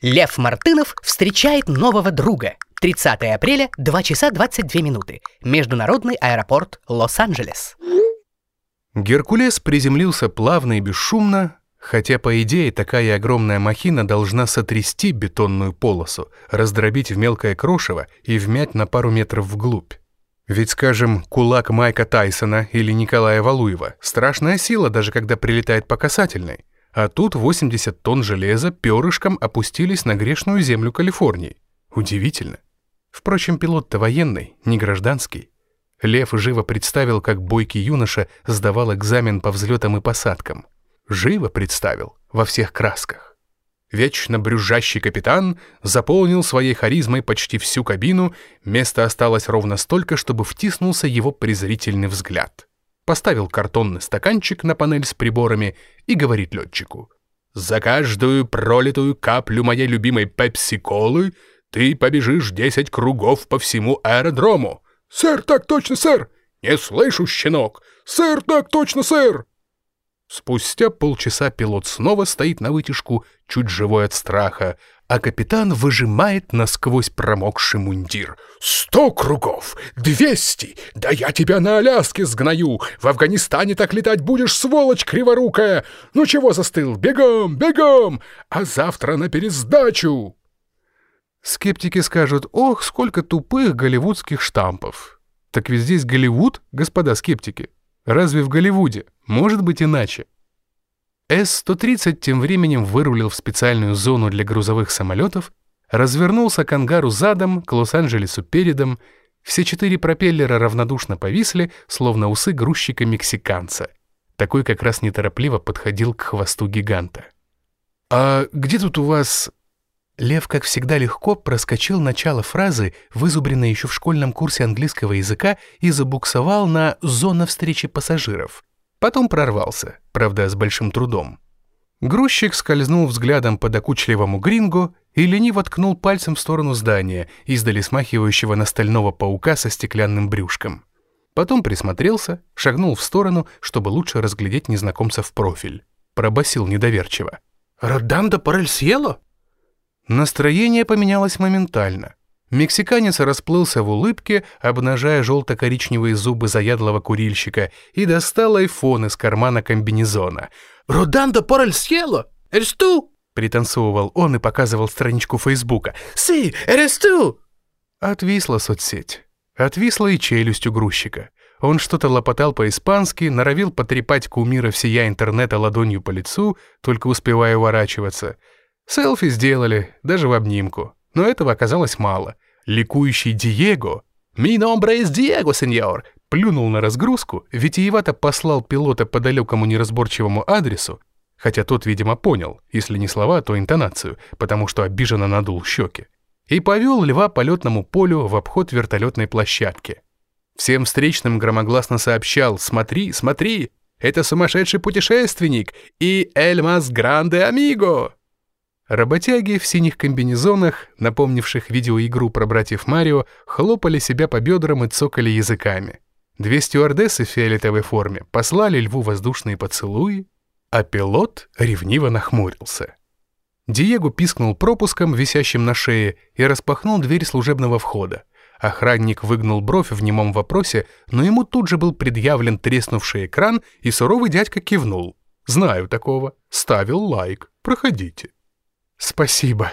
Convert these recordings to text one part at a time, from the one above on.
Лев Мартынов встречает нового друга. 30 апреля, 2 часа 22 минуты. Международный аэропорт Лос-Анджелес. Геркулес приземлился плавно и бесшумно, хотя, по идее, такая огромная махина должна сотрясти бетонную полосу, раздробить в мелкое крошево и вмять на пару метров вглубь. Ведь, скажем, кулак Майка Тайсона или Николая Валуева — страшная сила, даже когда прилетает по касательной. А тут 80 тонн железа перышком опустились на грешную землю Калифорнии. Удивительно. Впрочем, пилот-то военный, не гражданский. Лев живо представил, как бойкий юноша сдавал экзамен по взлетам и посадкам. Живо представил, во всех красках. Вечно брюзжащий капитан заполнил своей харизмой почти всю кабину, места осталось ровно столько, чтобы втиснулся его презрительный взгляд поставил картонный стаканчик на панель с приборами и говорит летчику. «За каждую пролитую каплю моей любимой пепси-колы ты побежишь 10 кругов по всему аэродрому». «Сэр, так точно, сэр!» «Не слышу, щенок!» «Сэр, так точно, сэр!» Спустя полчаса пилот снова стоит на вытяжку, чуть живой от страха, а капитан выжимает насквозь промокший мундир. «Сто кругов! Двести! Да я тебя на Аляске сгною! В Афганистане так летать будешь, сволочь криворукая! Ну чего застыл? Бегом, бегом! А завтра на пересдачу!» Скептики скажут, ох, сколько тупых голливудских штампов. Так ведь здесь Голливуд, господа скептики. Разве в Голливуде? Может быть иначе. С-130 тем временем вырулил в специальную зону для грузовых самолетов, развернулся к ангару задом, к Лос-Анджелесу передом, все четыре пропеллера равнодушно повисли, словно усы грузчика-мексиканца. Такой как раз неторопливо подходил к хвосту гиганта. «А где тут у вас...» Лев, как всегда, легко проскочил начало фразы, вызубренной еще в школьном курсе английского языка, и забуксовал на «зона встречи пассажиров». Потом прорвался, правда, с большим трудом. Грузчик скользнул взглядом по докучливому грингу и лениво ткнул пальцем в сторону здания, издали смахивающего на стального паука со стеклянным брюшком. Потом присмотрелся, шагнул в сторону, чтобы лучше разглядеть незнакомца в профиль. Пробасил недоверчиво. «Роданда Парельсьело?» Настроение поменялось моментально. Мексиканец расплылся в улыбке, обнажая желто-коричневые зубы заядлого курильщика, и достал айфон из кармана комбинезона. «Роданда! Eres tú?» Пританцовывал он и показывал страничку Фейсбука. «Си, tú?» Отвисла соцсеть. Отвисла и челюсть у грузчика. Он что-то лопотал по-испански, норовил потрепать кумира всея интернета ладонью по лицу, только успевая уворачиваться. Селфи сделали, даже в обнимку. Но этого оказалось мало. Ликующий Диего «Mi nombre es Диего, сеньор!» плюнул на разгрузку, витиевато послал пилота по далекому неразборчивому адресу, хотя тот, видимо, понял, если не слова, то интонацию, потому что обиженно надул щеки, и повел льва по летному полю в обход вертолетной площадки. Всем встречным громогласно сообщал «Смотри, смотри, это сумасшедший путешественник и Эль Мас Гранде Амиго!» Работяги в синих комбинезонах, напомнивших видеоигру про братьев Марио, хлопали себя по бедрам и цокали языками. Две стюардессы в фиолетовой форме послали льву воздушные поцелуи, а пилот ревниво нахмурился. Диего пискнул пропуском, висящим на шее, и распахнул дверь служебного входа. Охранник выгнул бровь в немом вопросе, но ему тут же был предъявлен треснувший экран, и суровый дядька кивнул. «Знаю такого. Ставил лайк. Проходите». «Спасибо».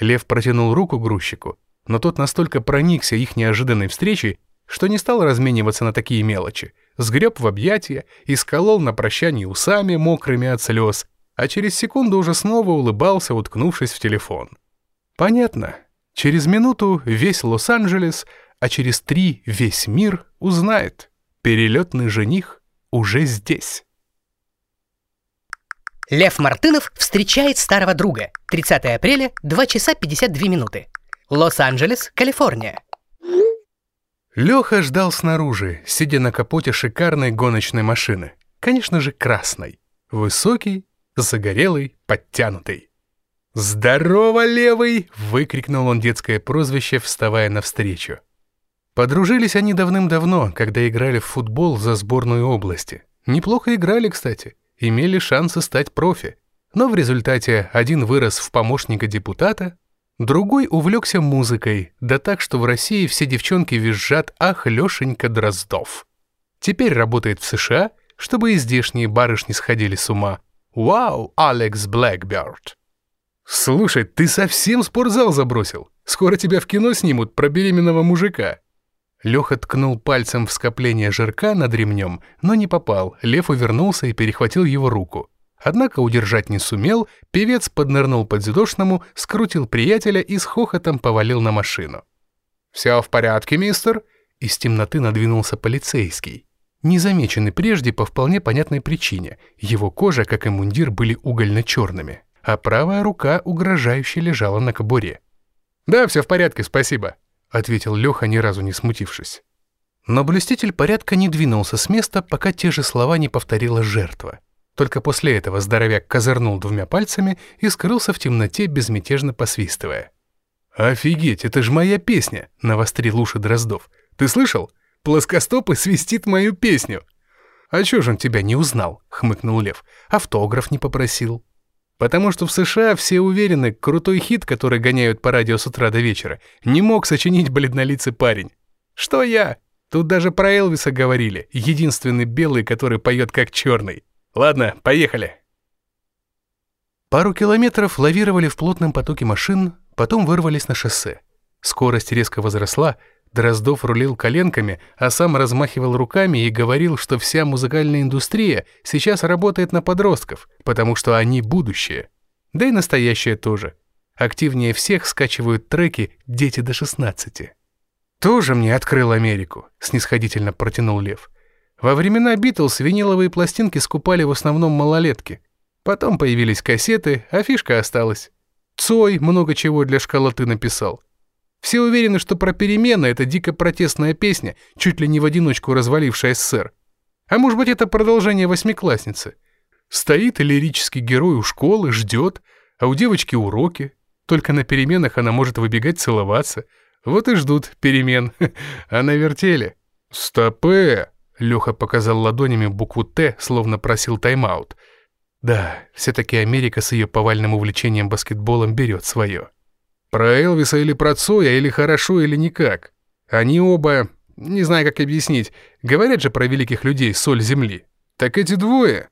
Лев протянул руку грузчику, но тот настолько проникся их неожиданной встречей, что не стал размениваться на такие мелочи. Сгреб в объятия и сколол на прощание усами, мокрыми от слез, а через секунду уже снова улыбался, уткнувшись в телефон. Понятно. Через минуту весь Лос-Анджелес, а через три весь мир узнает. Перелетный жених уже здесь. Лев Мартынов встречает старого друга. 30 апреля, 2 часа 52 минуты. Лос-Анджелес, Калифорния. Леха ждал снаружи, сидя на капоте шикарной гоночной машины. Конечно же, красной. Высокий, загорелый, подтянутый. «Здорово, левый!» — выкрикнул он детское прозвище, вставая навстречу. Подружились они давным-давно, когда играли в футбол за сборную области. Неплохо играли, кстати имели шансы стать профи. но в результате один вырос в помощника депутата, другой увлекся музыкой, да так, что в России все девчонки визжат «Ах, Лешенька Дроздов». Теперь работает в США, чтобы и здешние барышни сходили с ума. Вау, Алекс Блэкберт. Слушай, ты совсем спортзал забросил? Скоро тебя в кино снимут про беременного мужика. Леха ткнул пальцем в скопление жирка над ремнем, но не попал. Лев увернулся и перехватил его руку. Однако удержать не сумел, певец поднырнул под зидошному, скрутил приятеля и с хохотом повалил на машину. «Все в порядке, мистер?» Из темноты надвинулся полицейский. Незамеченный прежде по вполне понятной причине. Его кожа, как и мундир, были угольно-черными, а правая рука угрожающе лежала на кобуре. «Да, все в порядке, спасибо», — ответил Леха, ни разу не смутившись. Но блюститель порядка не двинулся с места, пока те же слова не повторила жертва. Только после этого здоровяк козырнул двумя пальцами и скрылся в темноте, безмятежно посвистывая. «Офигеть, это ж моя песня!» — навострил уши Дроздов. «Ты слышал? Плоскостопы свистит мою песню!» «А чё ж он тебя не узнал?» — хмыкнул Лев. «Автограф не попросил». Потому что в США все уверены, крутой хит, который гоняют по радио с утра до вечера, не мог сочинить бледнолицый парень. Что я? Тут даже про Элвиса говорили, единственный белый, который поет как черный. Ладно, поехали. Пару километров лавировали в плотном потоке машин, потом вырвались на шоссе. Скорость резко возросла, Дроздов рулил коленками, а сам размахивал руками и говорил, что вся музыкальная индустрия сейчас работает на подростков, потому что они будущее. Да и настоящее тоже. Активнее всех скачивают треки «Дети до 16». «Тоже мне открыл Америку», — снисходительно протянул Лев. «Во времена Битлз виниловые пластинки скупали в основном малолетки. Потом появились кассеты, а фишка осталась. Цой много чего для школоты написал. Все уверены, что про перемены — это дико протестная песня, чуть ли не в одиночку развалившая СССР. А может быть, это продолжение восьмиклассницы. Стоит лирический герой у школы, ждет, а у девочки уроки. Только на переменах она может выбегать целоваться. Вот и ждут перемен. А на вертеле... «Стопе!» — Леха показал ладонями букву «Т», словно просил тайм-аут. Да, все-таки Америка с ее повальным увлечением баскетболом берет свое. Про Элвиса или про Цоя, или хорошо, или никак. Они оба, не знаю, как объяснить, говорят же про великих людей соль земли. Так эти двое.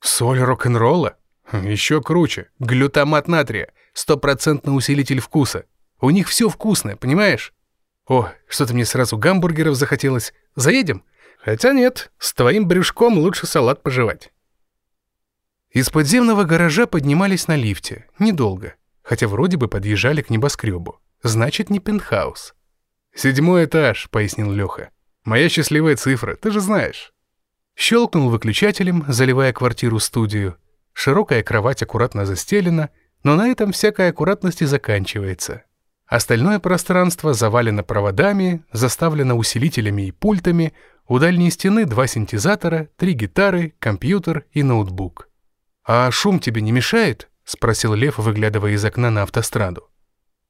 Соль рок-н-ролла? Еще круче. Глютамат натрия. Стопроцентный усилитель вкуса. У них все вкусное, понимаешь? О, что-то мне сразу гамбургеров захотелось. Заедем? Хотя нет, с твоим брюшком лучше салат пожевать. Из подземного гаража поднимались на лифте. Недолго хотя вроде бы подъезжали к небоскребу. Значит, не пентхаус. «Седьмой этаж», — пояснил Леха. «Моя счастливая цифра, ты же знаешь». Щелкнул выключателем, заливая квартиру-студию. Широкая кровать аккуратно застелена, но на этом всякая аккуратность и заканчивается. Остальное пространство завалено проводами, заставлено усилителями и пультами, у дальней стены два синтезатора, три гитары, компьютер и ноутбук. «А шум тебе не мешает?» — спросил Лев, выглядывая из окна на автостраду.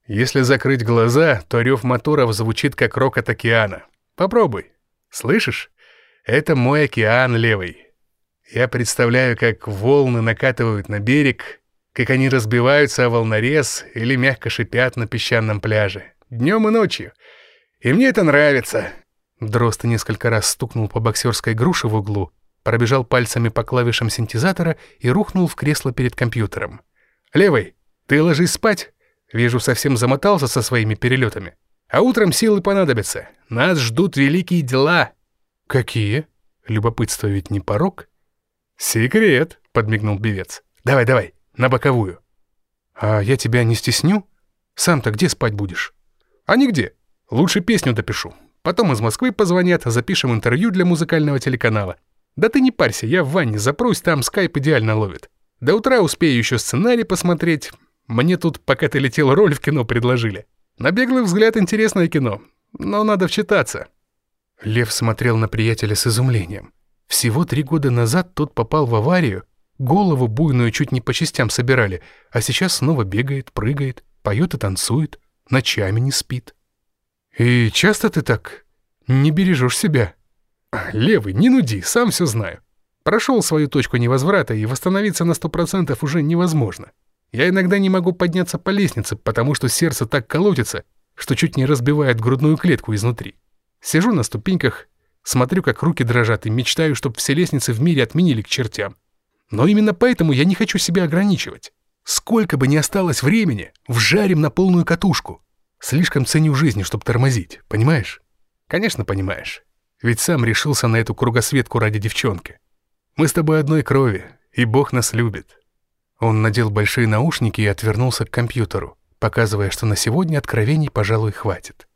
«Если закрыть глаза, то рев моторов звучит как рок от океана. Попробуй. Слышишь? Это мой океан левый. Я представляю, как волны накатывают на берег, как они разбиваются о волнорез или мягко шипят на песчаном пляже. Днем и ночью. И мне это нравится». Дрозд несколько раз стукнул по боксерской груше в углу, пробежал пальцами по клавишам синтезатора и рухнул в кресло перед компьютером. «Левый, ты ложись спать. Вижу, совсем замотался со своими перелетами. А утром силы понадобятся. Нас ждут великие дела». «Какие? Любопытство ведь не порог?» «Секрет», — подмигнул бивец. «Давай, давай, на боковую». «А я тебя не стесню? Сам-то где спать будешь?» «А нигде. Лучше песню допишу. Потом из Москвы позвонят, запишем интервью для музыкального телеканала. Да ты не парься, я в ванне запрусь, там скайп идеально ловит. До утра успею еще сценарий посмотреть. Мне тут, пока ты летел, роль в кино предложили. На беглый взгляд интересное кино, но надо вчитаться». Лев смотрел на приятеля с изумлением. Всего три года назад тот попал в аварию, голову буйную чуть не по частям собирали, а сейчас снова бегает, прыгает, поет и танцует, ночами не спит. «И часто ты так не бережешь себя?» «Левый, не нуди, сам все знаю. Прошел свою точку невозврата, и восстановиться на сто процентов уже невозможно. Я иногда не могу подняться по лестнице, потому что сердце так колотится, что чуть не разбивает грудную клетку изнутри. Сижу на ступеньках, смотрю, как руки дрожат, и мечтаю, чтобы все лестницы в мире отменили к чертям. Но именно поэтому я не хочу себя ограничивать. Сколько бы ни осталось времени, вжарим на полную катушку. Слишком ценю жизнь, чтобы тормозить, понимаешь? Конечно, понимаешь. Ведь сам решился на эту кругосветку ради девчонки. Мы с тобой одной крови, и Бог нас любит». Он надел большие наушники и отвернулся к компьютеру, показывая, что на сегодня откровений, пожалуй, хватит.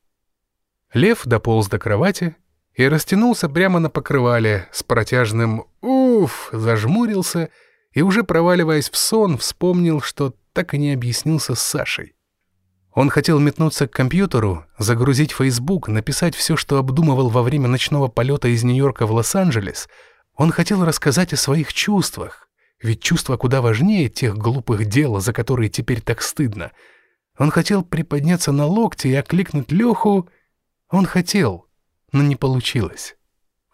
Лев дополз до кровати и растянулся прямо на покрывале с протяжным «Уф!», зажмурился и, уже проваливаясь в сон, вспомнил, что так и не объяснился с Сашей. Он хотел метнуться к компьютеру, загрузить Facebook, написать все, что обдумывал во время ночного полета из Нью-Йорка в Лос-Анджелес — он хотел рассказать о своих чувствах, ведь чувства куда важнее тех глупых дел, за которые теперь так стыдно. Он хотел приподняться на локте и окликнуть Леху. Он хотел, но не получилось.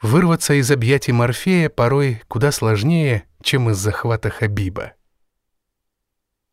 Вырваться из объятий Морфея порой куда сложнее, чем из захвата Хабиба.